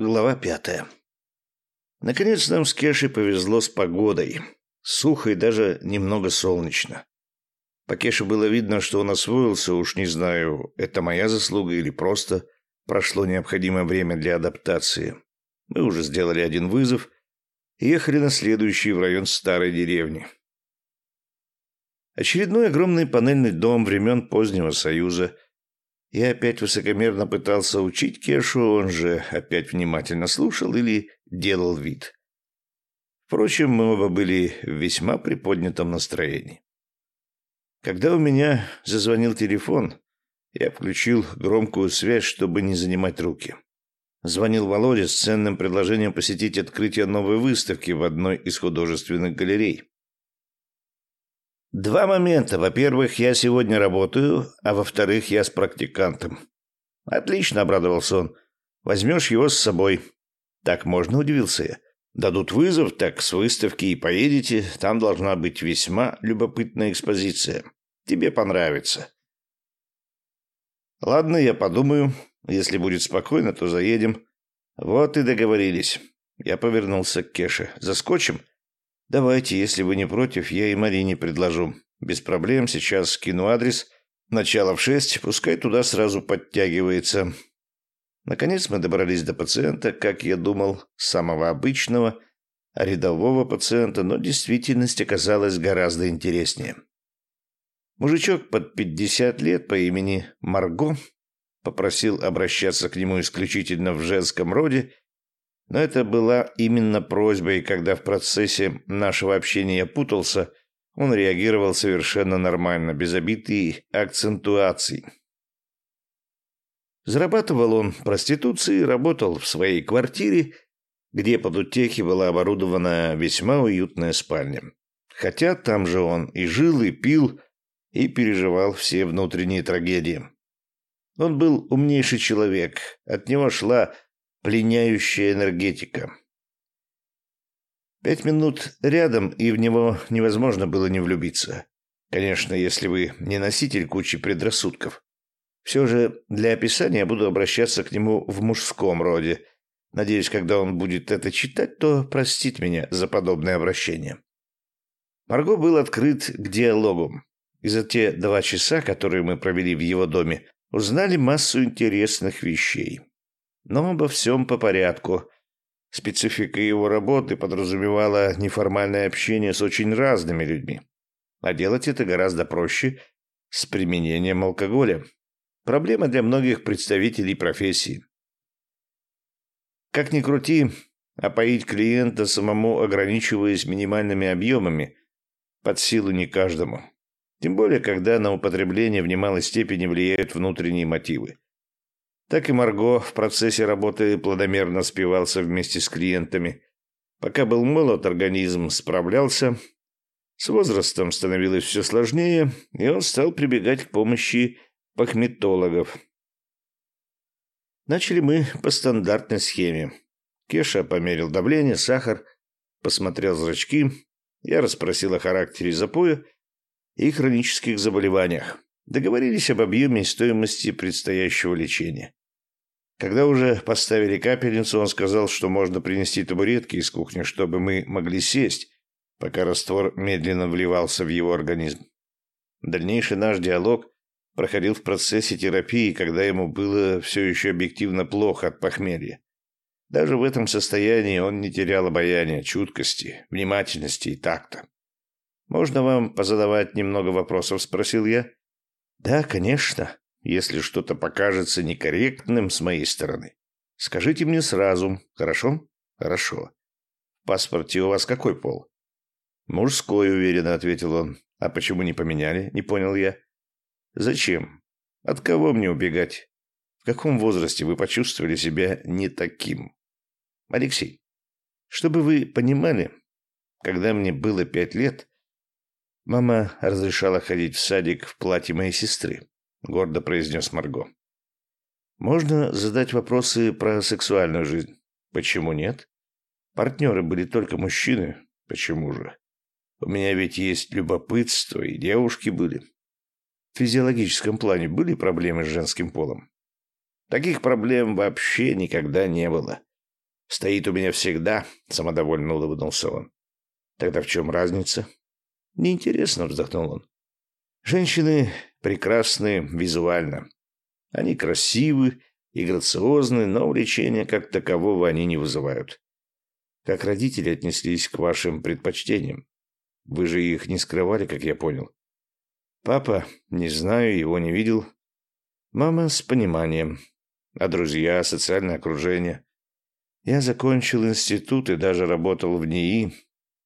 Глава пятая. Наконец нам с Кешей повезло с погодой. Сухо и даже немного солнечно. По Кеше было видно, что он освоился, уж не знаю, это моя заслуга или просто прошло необходимое время для адаптации. Мы уже сделали один вызов и ехали на следующий в район старой деревни. Очередной огромный панельный дом времен позднего Союза – я опять высокомерно пытался учить Кешу, он же опять внимательно слушал или делал вид. Впрочем, мы оба были в весьма приподнятом настроении. Когда у меня зазвонил телефон, я включил громкую связь, чтобы не занимать руки. Звонил Володя с ценным предложением посетить открытие новой выставки в одной из художественных галерей. Два момента. Во-первых, я сегодня работаю, а во-вторых, я с практикантом. Отлично, обрадовался он. Возьмешь его с собой. Так можно, удивился я. Дадут вызов, так с выставки и поедете. Там должна быть весьма любопытная экспозиция. Тебе понравится. Ладно, я подумаю. Если будет спокойно, то заедем. Вот и договорились. Я повернулся к Кеше. Заскочим? Давайте, если вы не против, я и Марине предложу. Без проблем, сейчас скину адрес. Начало в шесть, пускай туда сразу подтягивается. Наконец мы добрались до пациента, как я думал, самого обычного, рядового пациента, но действительность оказалась гораздо интереснее. Мужичок под пятьдесят лет по имени Марго попросил обращаться к нему исключительно в женском роде но это была именно просьба, и когда в процессе нашего общения я путался, он реагировал совершенно нормально, без обид и акцентуаций. Зарабатывал он проституцией, работал в своей квартире, где под утехи была оборудована весьма уютная спальня. Хотя там же он и жил, и пил, и переживал все внутренние трагедии. Он был умнейший человек, от него шла пленяющая энергетика. Пять минут рядом, и в него невозможно было не влюбиться. Конечно, если вы не носитель кучи предрассудков. Все же для описания буду обращаться к нему в мужском роде. Надеюсь, когда он будет это читать, то простит меня за подобное обращение. Марго был открыт к диалогу. И за те два часа, которые мы провели в его доме, узнали массу интересных вещей. Но обо всем по порядку. Специфика его работы подразумевала неформальное общение с очень разными людьми. А делать это гораздо проще с применением алкоголя. Проблема для многих представителей профессии. Как ни крути, опоить клиента самому, ограничиваясь минимальными объемами, под силу не каждому. Тем более, когда на употребление в немалой степени влияют внутренние мотивы так и Марго в процессе работы плодомерно спивался вместе с клиентами. Пока был молод, организм справлялся. С возрастом становилось все сложнее, и он стал прибегать к помощи пахметологов. Начали мы по стандартной схеме. Кеша померил давление, сахар, посмотрел зрачки. Я расспросил о характере запоя и хронических заболеваниях. Договорились об объеме и стоимости предстоящего лечения. Когда уже поставили капельницу, он сказал, что можно принести табуретки из кухни, чтобы мы могли сесть, пока раствор медленно вливался в его организм. Дальнейший наш диалог проходил в процессе терапии, когда ему было все еще объективно плохо от похмелья. Даже в этом состоянии он не терял обаяния, чуткости, внимательности и такта. «Можно вам позадавать немного вопросов?» – спросил я. «Да, конечно», если что-то покажется некорректным с моей стороны, скажите мне сразу, хорошо? Хорошо. В паспорте у вас какой пол? Мужской, уверенно ответил он. А почему не поменяли? Не понял я. Зачем? От кого мне убегать? В каком возрасте вы почувствовали себя не таким? Алексей, чтобы вы понимали, когда мне было пять лет, мама разрешала ходить в садик в платье моей сестры. — гордо произнес Марго. «Можно задать вопросы про сексуальную жизнь. Почему нет? Партнеры были только мужчины. Почему же? У меня ведь есть любопытство, и девушки были. В физиологическом плане были проблемы с женским полом? Таких проблем вообще никогда не было. Стоит у меня всегда, самодовольно улыбнулся он. Тогда в чем разница? Неинтересно, вздохнул он. Женщины прекрасны визуально. Они красивы и грациозны, но увлечения как такового они не вызывают. Как родители отнеслись к вашим предпочтениям? Вы же их не скрывали, как я понял. Папа, не знаю, его не видел. Мама с пониманием. А друзья, социальное окружение. Я закончил институт и даже работал в НИИ,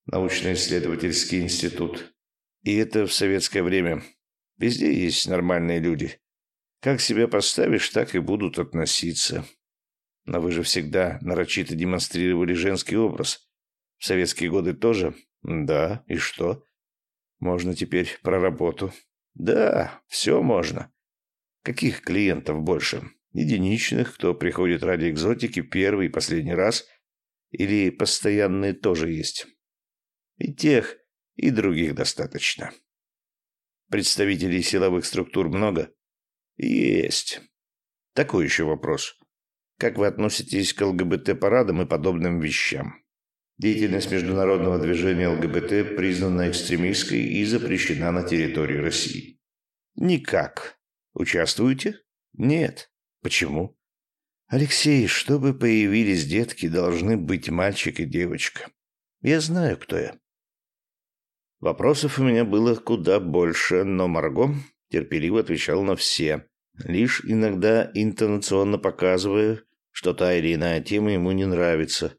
научно-исследовательский институт. И это в советское время. Везде есть нормальные люди. Как себя поставишь, так и будут относиться. Но вы же всегда нарочито демонстрировали женский образ. В советские годы тоже? Да, и что? Можно теперь про работу. Да, все можно. Каких клиентов больше? Единичных, кто приходит ради экзотики первый и последний раз, или постоянные тоже есть? И тех, и других достаточно. Представителей силовых структур много? Есть. Такой еще вопрос. Как вы относитесь к ЛГБТ-парадам и подобным вещам? Деятельность международного движения ЛГБТ признана экстремистской и запрещена на территории России. Никак. Участвуете? Нет. Почему? Алексей, чтобы появились детки, должны быть мальчик и девочка. Я знаю, кто я. Вопросов у меня было куда больше, но Марго терпеливо отвечал на все, лишь иногда интонационно показывая, что та или иная тема ему не нравится.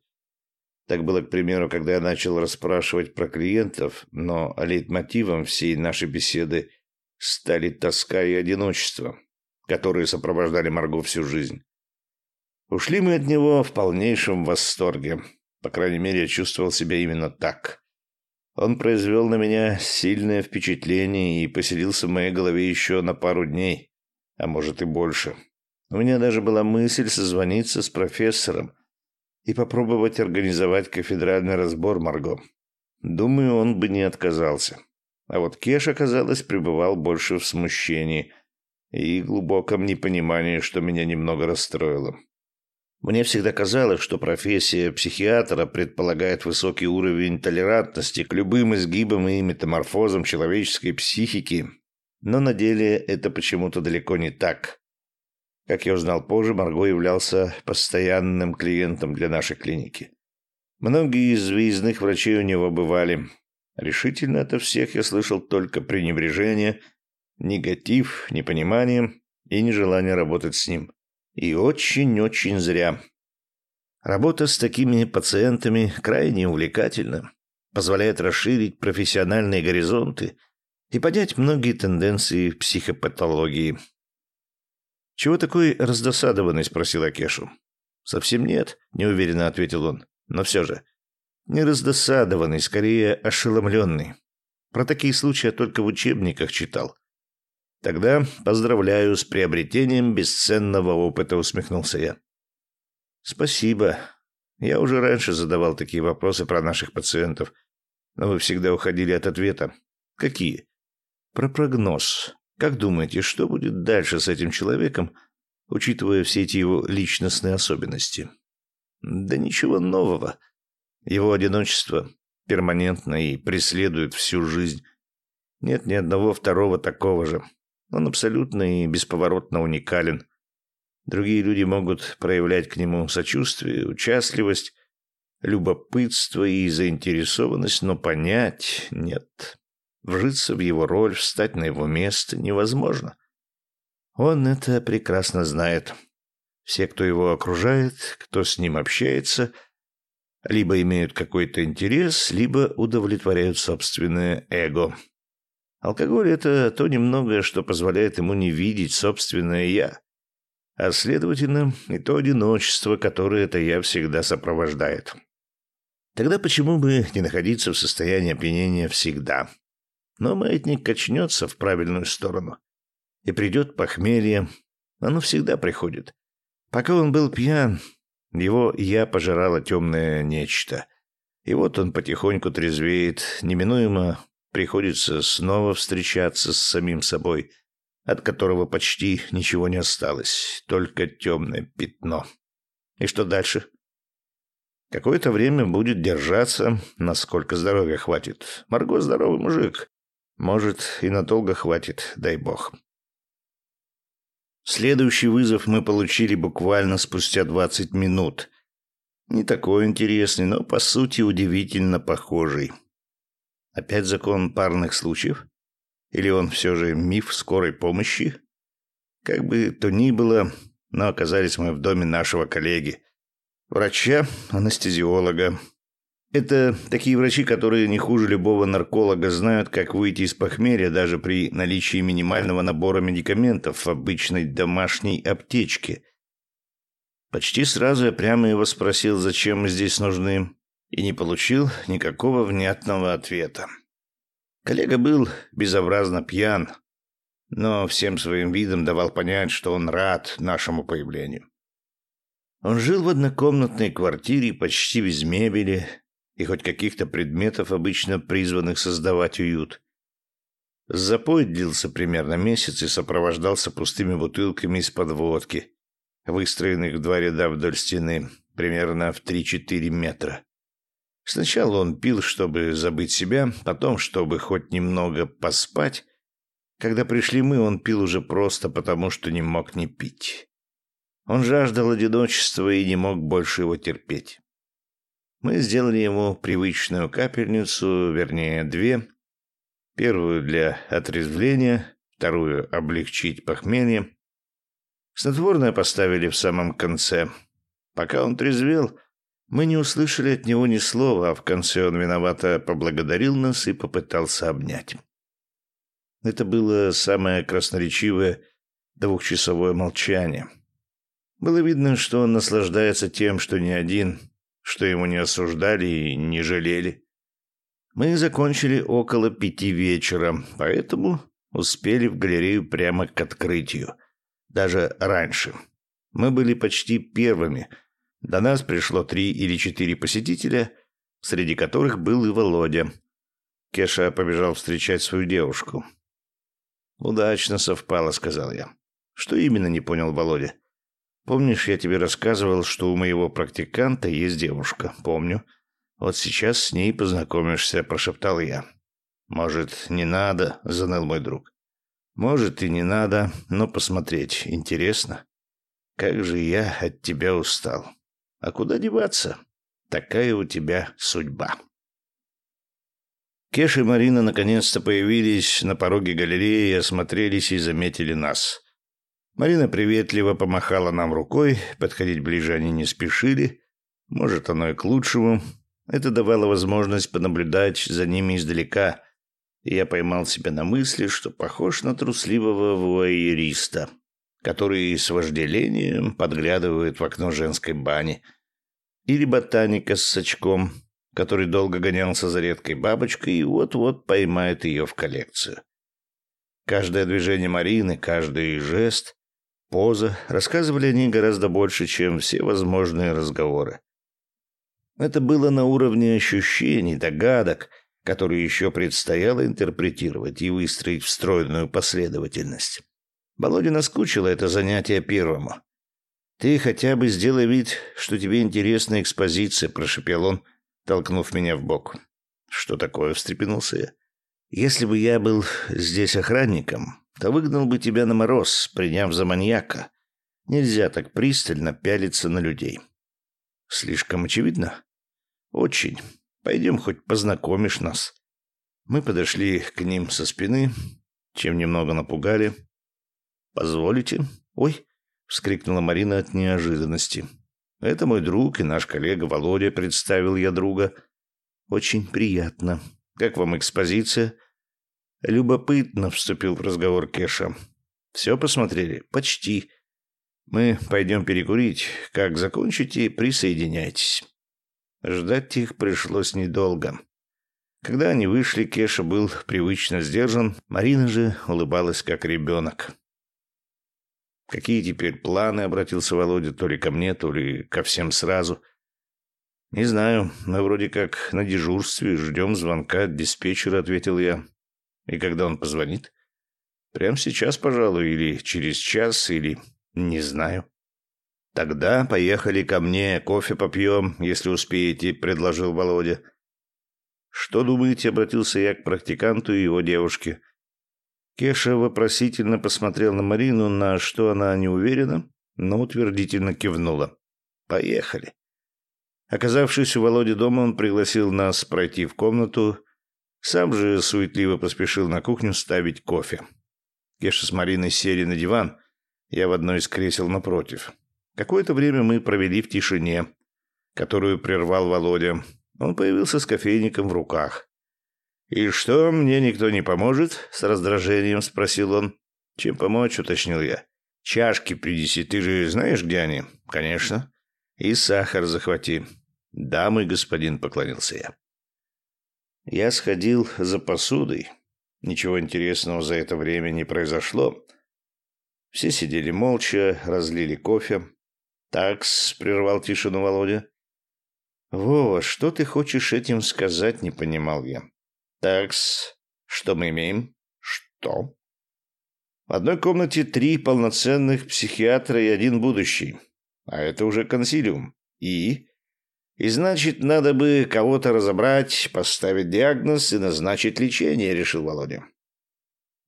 Так было, к примеру, когда я начал расспрашивать про клиентов, но лейтмотивом всей нашей беседы стали тоска и одиночество, которые сопровождали Марго всю жизнь. Ушли мы от него в полнейшем восторге. По крайней мере, я чувствовал себя именно так. Он произвел на меня сильное впечатление и поселился в моей голове еще на пару дней, а может и больше. У меня даже была мысль созвониться с профессором и попробовать организовать кафедральный разбор Марго. Думаю, он бы не отказался. А вот Кеш, оказалось, пребывал больше в смущении и глубоком непонимании, что меня немного расстроило. Мне всегда казалось, что профессия психиатра предполагает высокий уровень толерантности к любым изгибам и метаморфозам человеческой психики, но на деле это почему-то далеко не так. Как я узнал позже, Марго являлся постоянным клиентом для нашей клиники. Многие из выездных врачей у него бывали. Решительно от всех я слышал только пренебрежение, негатив, непонимание и нежелание работать с ним. И очень-очень зря. Работа с такими пациентами крайне увлекательна, позволяет расширить профессиональные горизонты и понять многие тенденции в психопатологии. «Чего такой раздосадованный?» – спросил Акешу. «Совсем нет», – неуверенно ответил он. «Но все же». «Не раздосадованный, скорее ошеломленный. Про такие случаи я только в учебниках читал. Тогда поздравляю с приобретением бесценного опыта, усмехнулся я. Спасибо. Я уже раньше задавал такие вопросы про наших пациентов, но вы всегда уходили от ответа. Какие? Про прогноз. Как думаете, что будет дальше с этим человеком, учитывая все эти его личностные особенности? Да ничего нового. Его одиночество перманентно и преследует всю жизнь. Нет ни одного второго такого же. Он абсолютно и бесповоротно уникален. Другие люди могут проявлять к нему сочувствие, участливость, любопытство и заинтересованность, но понять нет. Вжиться в его роль, встать на его место невозможно. Он это прекрасно знает. Все, кто его окружает, кто с ним общается, либо имеют какой-то интерес, либо удовлетворяют собственное эго. Алкоголь – это то немногое, что позволяет ему не видеть собственное «я», а, следовательно, и то одиночество, которое это «я» всегда сопровождает. Тогда почему бы не находиться в состоянии опьянения всегда? Но маятник качнется в правильную сторону, и придет похмелье. Оно всегда приходит. Пока он был пьян, его «я» пожирало темное нечто. И вот он потихоньку трезвеет, неминуемо приходится снова встречаться с самим собой, от которого почти ничего не осталось, только темное пятно. И что дальше? Какое-то время будет держаться, насколько здоровья хватит. Марго здоровый мужик. Может, и надолго хватит, дай бог. Следующий вызов мы получили буквально спустя 20 минут. Не такой интересный, но по сути удивительно похожий. Опять закон парных случаев? Или он все же миф скорой помощи? Как бы то ни было, но оказались мы в доме нашего коллеги, врача, анестезиолога. Это такие врачи, которые не хуже любого нарколога знают, как выйти из похмелья даже при наличии минимального набора медикаментов в обычной домашней аптечке. Почти сразу я прямо его спросил, зачем мы здесь нужны, и не получил никакого внятного ответа. Коллега был безобразно пьян, но всем своим видом давал понять, что он рад нашему появлению. Он жил в однокомнатной квартире почти без мебели и хоть каких-то предметов, обычно призванных создавать уют. Запой длился примерно месяц и сопровождался пустыми бутылками из-под водки, выстроенных в два ряда вдоль стены, примерно в 3-4 метра. Сначала он пил, чтобы забыть себя, потом, чтобы хоть немного поспать. Когда пришли мы, он пил уже просто потому, что не мог не пить. Он жаждал одиночества и не мог больше его терпеть. Мы сделали ему привычную капельницу, вернее, две. Первую для отрезвления, вторую — облегчить похмелье. Снотворное поставили в самом конце. Пока он трезвел, мы не услышали от него ни слова, а в конце он виновато поблагодарил нас и попытался обнять. Это было самое красноречивое двухчасовое молчание — было видно, что он наслаждается тем, что не один, что ему не осуждали и не жалели. Мы закончили около пяти вечера, поэтому успели в галерею прямо к открытию. Даже раньше. Мы были почти первыми. До нас пришло три или четыре посетителя, среди которых был и Володя. Кеша побежал встречать свою девушку. «Удачно совпало», — сказал я. «Что именно?» — не понял Володя. Помнишь, я тебе рассказывал, что у моего практиканта есть девушка? Помню. Вот сейчас с ней познакомишься, прошептал я. Может, не надо, заныл мой друг. Может и не надо, но посмотреть интересно. Как же я от тебя устал. А куда деваться? Такая у тебя судьба. Кеш и Марина наконец-то появились на пороге галереи, осмотрелись и заметили нас. Марина приветливо помахала нам рукой, подходить ближе они не спешили. Может, оно и к лучшему. Это давало возможность понаблюдать за ними издалека, и я поймал себя на мысли, что похож на трусливого вуайериста, который с вожделением подглядывает в окно женской бани. Или ботаника с сачком, который долго гонялся за редкой бабочкой и вот-вот поймает ее в коллекцию. Каждое движение Марины, каждый жест поза, рассказывали они гораздо больше, чем все возможные разговоры. Это было на уровне ощущений, догадок, которые еще предстояло интерпретировать и выстроить в стройную последовательность. Володе наскучило это занятие первому. «Ты хотя бы сделай вид, что тебе интересна экспозиция», — прошепел он, толкнув меня в бок. «Что такое?» — встрепенулся я. «Если бы я был здесь охранником, то выгнал бы тебя на мороз, приняв за маньяка. Нельзя так пристально пялиться на людей. Слишком очевидно? Очень. Пойдем хоть познакомишь нас. Мы подошли к ним со спины, чем немного напугали. «Позволите?» «Ой!» — вскрикнула Марина от неожиданности. «Это мой друг и наш коллега Володя», — представил я друга. «Очень приятно. Как вам экспозиция?» Любопытно вступил в разговор Кеша. Все посмотрели? Почти. Мы пойдем перекурить. Как закончите, присоединяйтесь. Ждать их пришлось недолго. Когда они вышли, Кеша был привычно сдержан, Марина же улыбалась как ребенок. «Какие теперь планы?» — обратился Володя то ли ко мне, то ли ко всем сразу. «Не знаю. Мы вроде как на дежурстве, ждем звонка от диспетчера», — ответил я. И когда он позвонит? Прямо сейчас, пожалуй, или через час, или... Не знаю. Тогда поехали ко мне, кофе попьем, если успеете, предложил Володя. Что думаете, обратился я к практиканту и его девушке. Кеша вопросительно посмотрел на Марину, на что она не уверена, но утвердительно кивнула. Поехали. Оказавшись у Володи дома, он пригласил нас пройти в комнату, сам же суетливо поспешил на кухню ставить кофе. Кеша с Мариной сели на диван, я в одно из кресел напротив. Какое-то время мы провели в тишине, которую прервал Володя. Он появился с кофейником в руках. «И что, мне никто не поможет?» — с раздражением спросил он. «Чем помочь?» — уточнил я. «Чашки принеси, ты же знаешь, где они?» «Конечно». «И сахар захвати». «Да, мой господин», — поклонился я. Я сходил за посудой. Ничего интересного за это время не произошло. Все сидели молча, разлили кофе. «Такс», — прервал тишину Володя. «Вова, что ты хочешь этим сказать?» — не понимал я. «Такс, что мы имеем?» «Что?» В одной комнате три полноценных психиатра и один будущий. А это уже консилиум. И? И значит, надо бы кого-то разобрать, поставить диагноз и назначить лечение, решил Володя.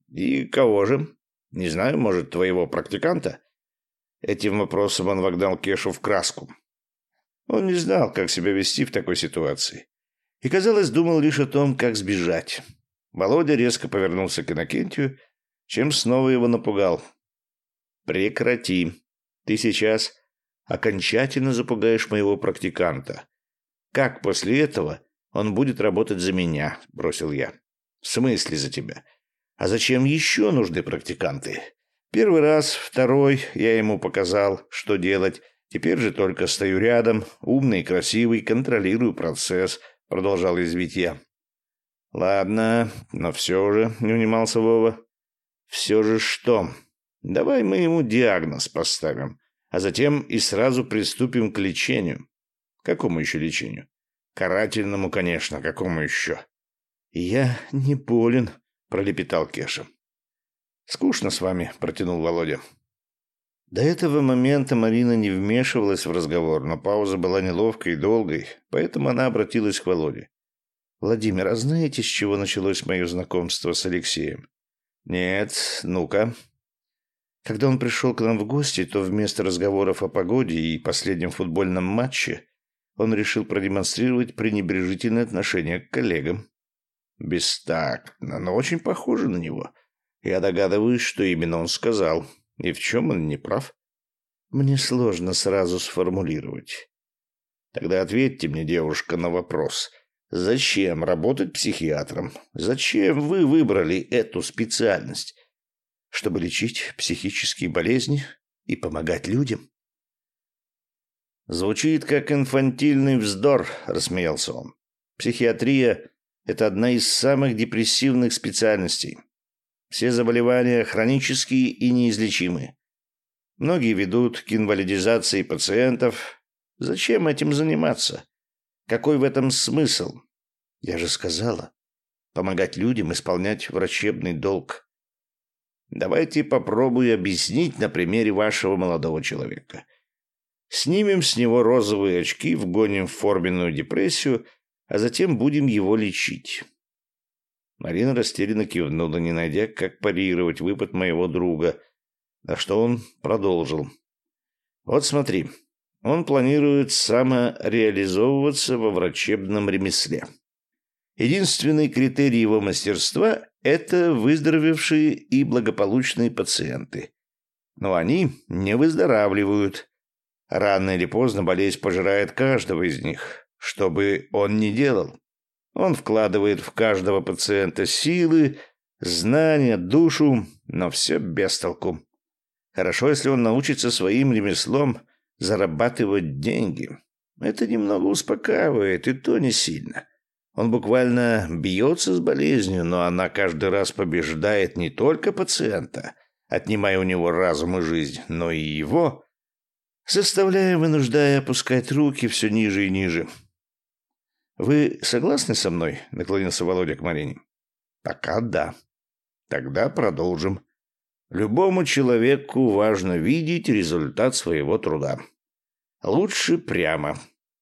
И кого же? Не знаю, может, твоего практиканта? Этим вопросом он вогнал Кешу в краску. Он не знал, как себя вести в такой ситуации. И, казалось, думал лишь о том, как сбежать. Володя резко повернулся к Иннокентию, чем снова его напугал. «Прекрати. Ты сейчас окончательно запугаешь моего практиканта. Как после этого он будет работать за меня?» – бросил я. «В смысле за тебя? А зачем еще нужны практиканты? Первый раз, второй я ему показал, что делать. Теперь же только стою рядом, умный, красивый, контролирую процесс», – продолжал извить я. «Ладно, но все же», – не унимался Вова. «Все же что? Давай мы ему диагноз поставим а затем и сразу приступим к лечению. Какому еще лечению? Карательному, конечно, какому еще? Я не болен, пролепетал Кеша. Скучно с вами, протянул Володя. До этого момента Марина не вмешивалась в разговор, но пауза была неловкой и долгой, поэтому она обратилась к Володе. «Владимир, а знаете, с чего началось мое знакомство с Алексеем?» «Нет, ну-ка», когда он пришел к нам в гости, то вместо разговоров о погоде и последнем футбольном матче он решил продемонстрировать пренебрежительное отношение к коллегам. Бестактно, но очень похоже на него. Я догадываюсь, что именно он сказал. И в чем он не прав? Мне сложно сразу сформулировать. Тогда ответьте мне, девушка, на вопрос. Зачем работать психиатром? Зачем вы выбрали эту специальность? чтобы лечить психические болезни и помогать людям. «Звучит как инфантильный вздор», — рассмеялся он. «Психиатрия — это одна из самых депрессивных специальностей. Все заболевания хронические и неизлечимы. Многие ведут к инвалидизации пациентов. Зачем этим заниматься? Какой в этом смысл? Я же сказала, помогать людям исполнять врачебный долг. Давайте попробую объяснить на примере вашего молодого человека. Снимем с него розовые очки, вгоним в форменную депрессию, а затем будем его лечить. Марина растерянно кивнула, не найдя, как парировать выпад моего друга, на что он продолжил. Вот смотри, он планирует самореализовываться во врачебном ремесле. Единственный критерий его мастерства – это выздоровевшие и благополучные пациенты. Но они не выздоравливают. Рано или поздно болезнь пожирает каждого из них. Что бы он ни делал, он вкладывает в каждого пациента силы, знания, душу, но все без толку. Хорошо, если он научится своим ремеслом зарабатывать деньги. Это немного успокаивает, и то не сильно. Он буквально бьется с болезнью, но она каждый раз побеждает не только пациента, отнимая у него разум и жизнь, но и его, заставляя, вынуждая опускать руки все ниже и ниже. «Вы согласны со мной?» — наклонился Володя к Марине. «Пока да. Тогда продолжим. Любому человеку важно видеть результат своего труда. Лучше прямо.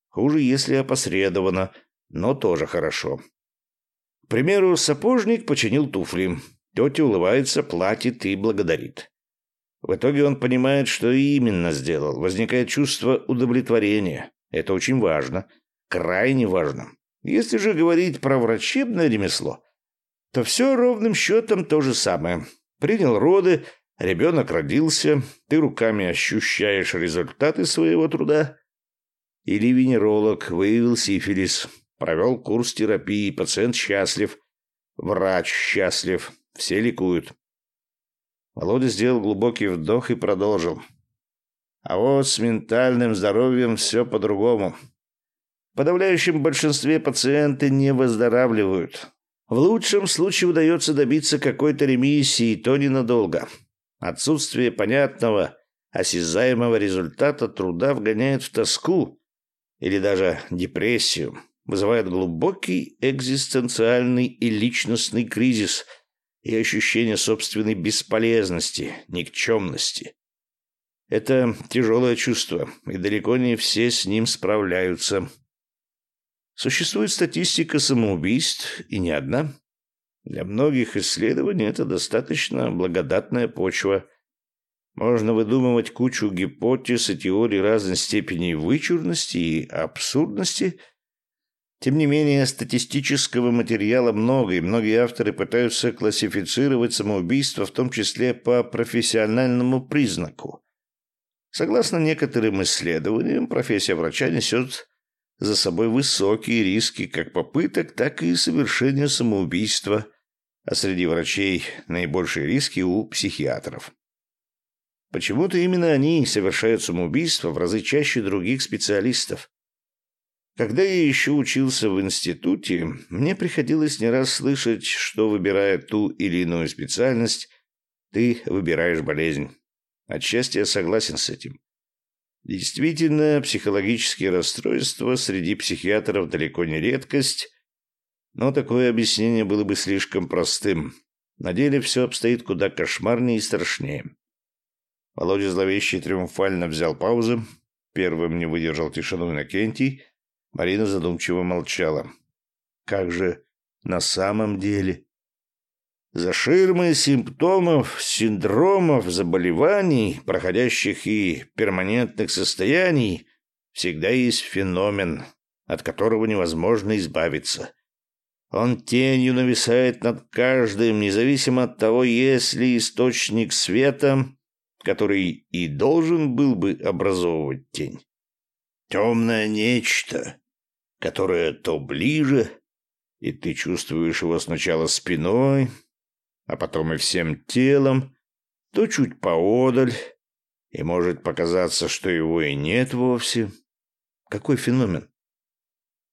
Хуже, если опосредованно, но тоже хорошо. К примеру, сапожник починил туфли. Тетя улыбается, платит и благодарит. В итоге он понимает, что именно сделал. Возникает чувство удовлетворения. Это очень важно. Крайне важно. Если же говорить про врачебное ремесло, то все ровным счетом то же самое. Принял роды, ребенок родился, ты руками ощущаешь результаты своего труда. Или венеролог выявил сифилис, провел курс терапии, пациент счастлив, врач счастлив, все ликуют. Володя сделал глубокий вдох и продолжил. А вот с ментальным здоровьем все по-другому. В подавляющем большинстве пациенты не выздоравливают. В лучшем случае удается добиться какой-то ремиссии, и то ненадолго. Отсутствие понятного, осязаемого результата труда вгоняет в тоску или даже депрессию, вызывает глубокий экзистенциальный и личностный кризис – и ощущение собственной бесполезности, никчемности. Это тяжелое чувство, и далеко не все с ним справляются. Существует статистика самоубийств, и не одна. Для многих исследований это достаточно благодатная почва. Можно выдумывать кучу гипотез и теорий разной степени вычурности и абсурдности – тем не менее, статистического материала много, и многие авторы пытаются классифицировать самоубийство, в том числе по профессиональному признаку. Согласно некоторым исследованиям, профессия врача несет за собой высокие риски как попыток, так и совершения самоубийства, а среди врачей наибольшие риски у психиатров. Почему-то именно они совершают самоубийство в разы чаще других специалистов. Когда я еще учился в институте, мне приходилось не раз слышать, что, выбирая ту или иную специальность, ты выбираешь болезнь. Отчасти я согласен с этим. Действительно, психологические расстройства среди психиатров далеко не редкость, но такое объяснение было бы слишком простым. На деле все обстоит куда кошмарнее и страшнее. Володя зловеще триумфально взял паузу. Первым не выдержал тишину Иннокентий — Марина задумчиво молчала. Как же на самом деле? За ширмой симптомов, синдромов, заболеваний, проходящих и перманентных состояний, всегда есть феномен, от которого невозможно избавиться. Он тенью нависает над каждым, независимо от того, есть ли источник света, который и должен был бы образовывать тень. Темное нечто, которое то ближе, и ты чувствуешь его сначала спиной, а потом и всем телом, то чуть поодаль, и может показаться, что его и нет вовсе. Какой феномен?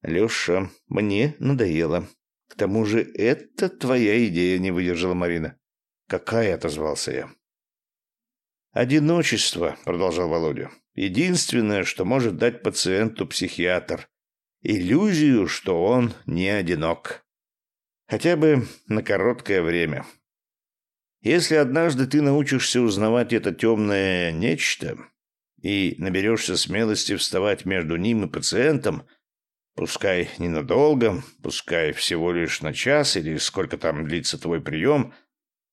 Леша, мне надоело. К тому же это твоя идея, не выдержала Марина. Какая, отозвался я. Одиночество, продолжал Володя. Единственное, что может дать пациенту психиатр иллюзию, что он не одинок. Хотя бы на короткое время. Если однажды ты научишься узнавать это темное нечто и наберешься смелости вставать между ним и пациентом, пускай ненадолго, пускай всего лишь на час или сколько там длится твой прием,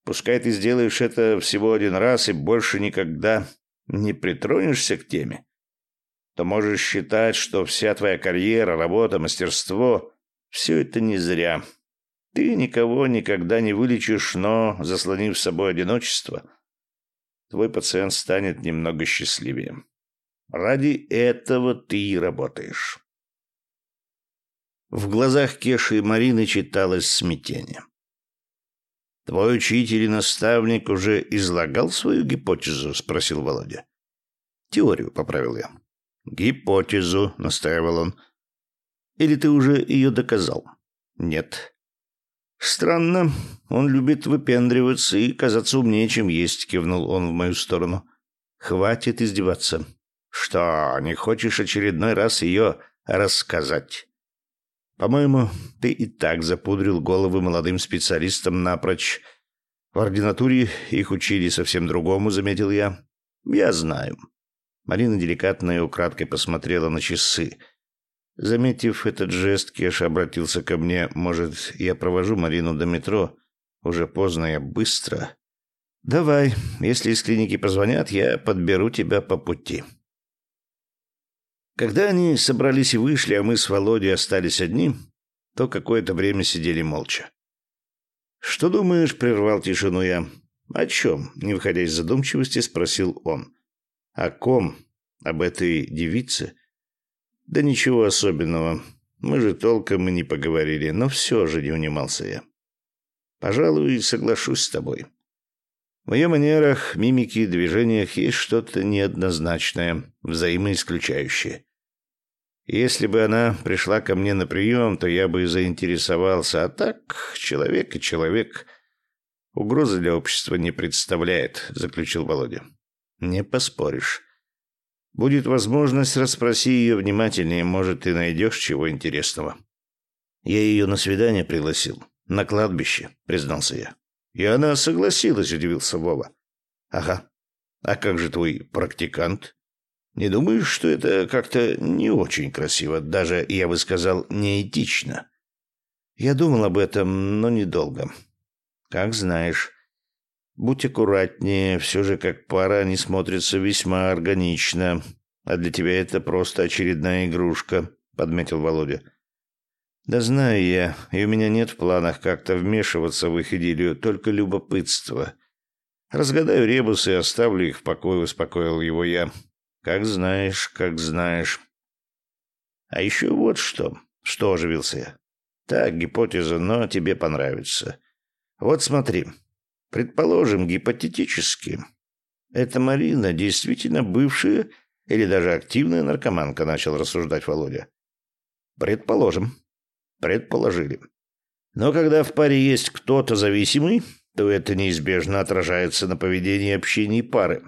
пускай ты сделаешь это всего один раз и больше никогда не притронешься к теме, то можешь считать, что вся твоя карьера, работа, мастерство — все это не зря. Ты никого никогда не вылечишь, но, заслонив с собой одиночество, твой пациент станет немного счастливее. Ради этого ты и работаешь. В глазах Кеши и Марины читалось смятение. «Твой учитель и наставник уже излагал свою гипотезу?» — спросил Володя. «Теорию», — поправил я. «Гипотезу», — настаивал он. «Или ты уже ее доказал?» «Нет». «Странно. Он любит выпендриваться и казаться умнее, чем есть», — кивнул он в мою сторону. «Хватит издеваться». «Что, не хочешь очередной раз ее рассказать?» «По-моему, ты и так запудрил головы молодым специалистам напрочь. В ординатуре их учили совсем другому», — заметил я. «Я знаю». Марина деликатно и украдкой посмотрела на часы. Заметив этот жест, Кеша обратился ко мне. «Может, я провожу Марину до метро? Уже поздно, я быстро». «Давай. Если из клиники позвонят, я подберу тебя по пути». Когда они собрались и вышли, а мы с Володей остались одни, то какое-то время сидели молча. «Что думаешь?» — прервал тишину я. «О чем?» — не выходя из задумчивости, спросил он. «О ком? Об этой девице?» «Да ничего особенного. Мы же толком и не поговорили, но все же не унимался я. Пожалуй, соглашусь с тобой. В ее манерах, мимике и движениях есть что-то неоднозначное, взаимоисключающее. Если бы она пришла ко мне на прием, то я бы заинтересовался, а так человек и человек угрозы для общества не представляет, заключил Володя. Не поспоришь. Будет возможность, расспроси ее внимательнее, может, ты найдешь чего интересного. Я ее на свидание пригласил. На кладбище, признался я. И она согласилась, удивился Вова. Ага. А как же твой практикант? Не думаешь, что это как-то не очень красиво, даже, я бы сказал, неэтично? Я думал об этом, но недолго. Как знаешь. Будь аккуратнее, все же как пара они смотрятся весьма органично. А для тебя это просто очередная игрушка, подметил Володя. Да знаю я, и у меня нет в планах как-то вмешиваться в их идиллию, только любопытство. Разгадаю ребусы и оставлю их в покое, успокоил его я. Как знаешь, как знаешь. А еще вот что. Что оживился я? Так, гипотеза, но тебе понравится. Вот смотри. Предположим, гипотетически, эта Марина действительно бывшая или даже активная наркоманка, начал рассуждать Володя. Предположим. Предположили. Но когда в паре есть кто-то зависимый, то это неизбежно отражается на поведении и общении пары.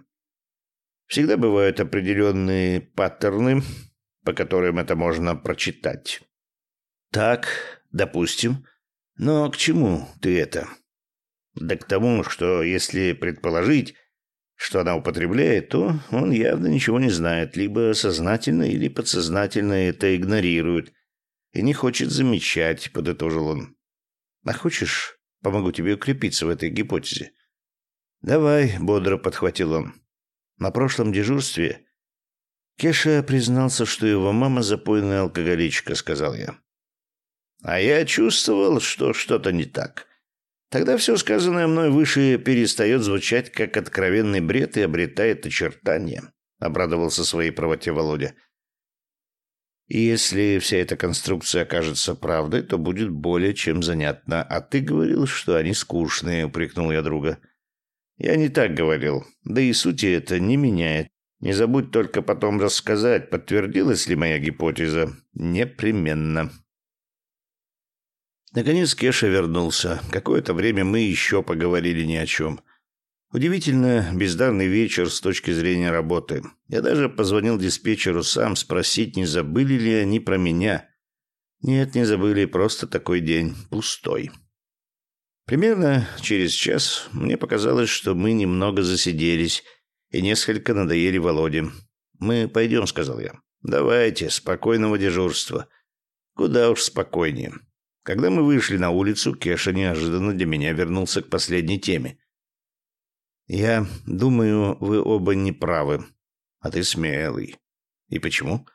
Всегда бывают определенные паттерны, по которым это можно прочитать. Так, допустим. Но к чему ты это? Да к тому, что если предположить, что она употребляет, то он явно ничего не знает, либо сознательно или подсознательно это игнорирует и не хочет замечать, подытожил он. А хочешь, помогу тебе укрепиться в этой гипотезе? Давай, бодро подхватил он. На прошлом дежурстве Кеша признался, что его мама запойная алкоголичка, сказал я. А я чувствовал, что что-то не так. Тогда все сказанное мной выше перестает звучать как откровенный бред и обретает очертания, обрадовался своей правоте Володя. И если вся эта конструкция окажется правдой, то будет более чем занятно. А ты говорил, что они скучные, упрекнул я друга. Я не так говорил. Да и сути это не меняет. Не забудь только потом рассказать, подтвердилась ли моя гипотеза. Непременно. Наконец Кеша вернулся. Какое-то время мы еще поговорили ни о чем. Удивительно бездарный вечер с точки зрения работы. Я даже позвонил диспетчеру сам спросить, не забыли ли они про меня. Нет, не забыли, просто такой день пустой. Примерно через час мне показалось, что мы немного засиделись и несколько надоели Володе. «Мы пойдем», — сказал я. «Давайте, спокойного дежурства». «Куда уж спокойнее». Когда мы вышли на улицу, Кеша неожиданно для меня вернулся к последней теме. «Я думаю, вы оба не правы, а ты смелый. И почему?»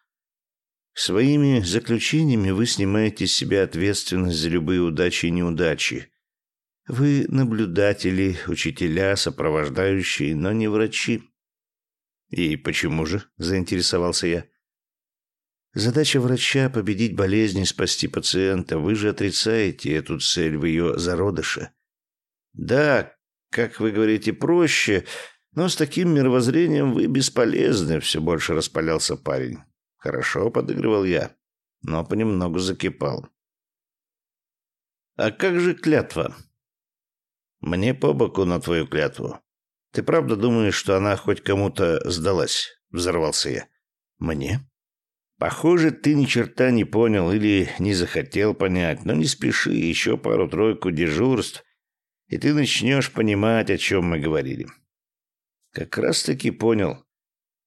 «Своими заключениями вы снимаете с себя ответственность за любые удачи и неудачи. Вы наблюдатели, учителя, сопровождающие, но не врачи. И почему же? заинтересовался я. Задача врача победить болезнь и спасти пациента. Вы же отрицаете эту цель в ее зародыше. Да, как вы говорите, проще, но с таким мировоззрением вы бесполезны, все больше распалялся парень. Хорошо, подыгрывал я, но понемногу закипал. А как же клятва? Мне по боку на твою клятву. Ты правда думаешь, что она хоть кому-то сдалась? Взорвался я. Мне? Похоже, ты ни черта не понял или не захотел понять, но не спеши, еще пару-тройку дежурств, и ты начнешь понимать, о чем мы говорили. Как раз-таки понял.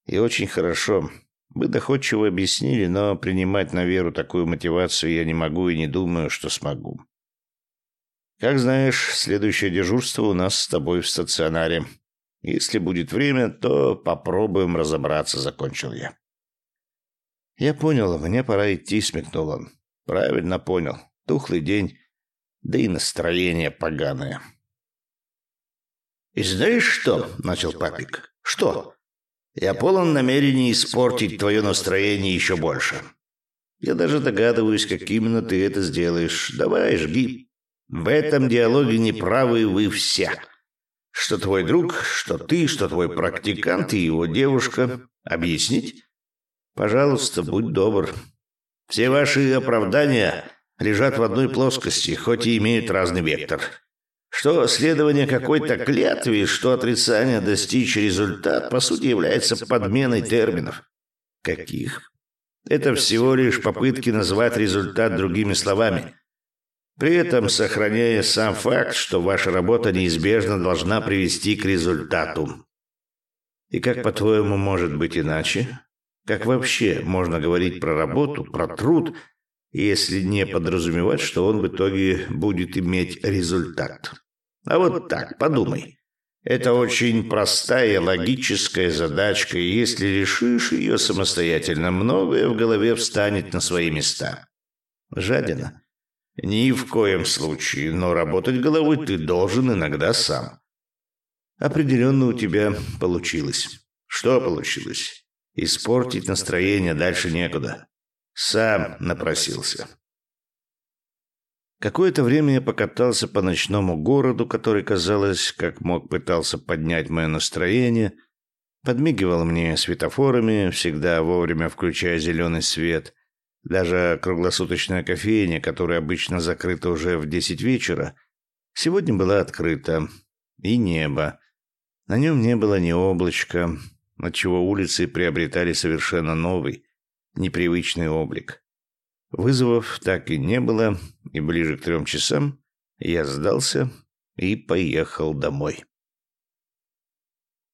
И очень хорошо. Вы доходчиво объяснили, но принимать на веру такую мотивацию я не могу и не думаю, что смогу. Как знаешь, следующее дежурство у нас с тобой в стационаре. Если будет время, то попробуем разобраться, закончил я. Я понял, мне пора идти, смекнул он. Правильно понял. Тухлый день, да и настроение поганое. «И знаешь что?» — начал папик. «Что?» «Я полон намерений испортить твое настроение еще больше. Я даже догадываюсь, как именно ты это сделаешь. Давай, жги. В этом диалоге неправы вы все. Что твой друг, что ты, что твой практикант и его девушка. Объяснить? Пожалуйста, будь добр. Все ваши оправдания лежат в одной плоскости, хоть и имеют разный вектор. Что следование какой-то клятве, что отрицание достичь результат, по сути, является подменой терминов. Каких? Это всего лишь попытки назвать результат другими словами. При этом сохраняя сам факт, что ваша работа неизбежно должна привести к результату. И как, по-твоему, может быть иначе? Как вообще можно говорить про работу, про труд, если не подразумевать, что он в итоге будет иметь результат. А вот так, подумай. Это очень простая логическая задачка, и если решишь ее самостоятельно, многое в голове встанет на свои места. Жадина? Ни в коем случае, но работать головой ты должен иногда сам. Определенно у тебя получилось. Что получилось? Испортить настроение дальше некуда. Сам напросился. Какое-то время я покатался по ночному городу, который, казалось, как мог пытался поднять мое настроение, подмигивал мне светофорами, всегда вовремя включая зеленый свет. Даже круглосуточная кофейня, которая обычно закрыта уже в десять вечера, сегодня была открыта. И небо. На нем не было ни облачка, отчего улицы приобретали совершенно новый, непривычный облик. Вызовов так и не было, и ближе к трем часам я сдался и поехал домой.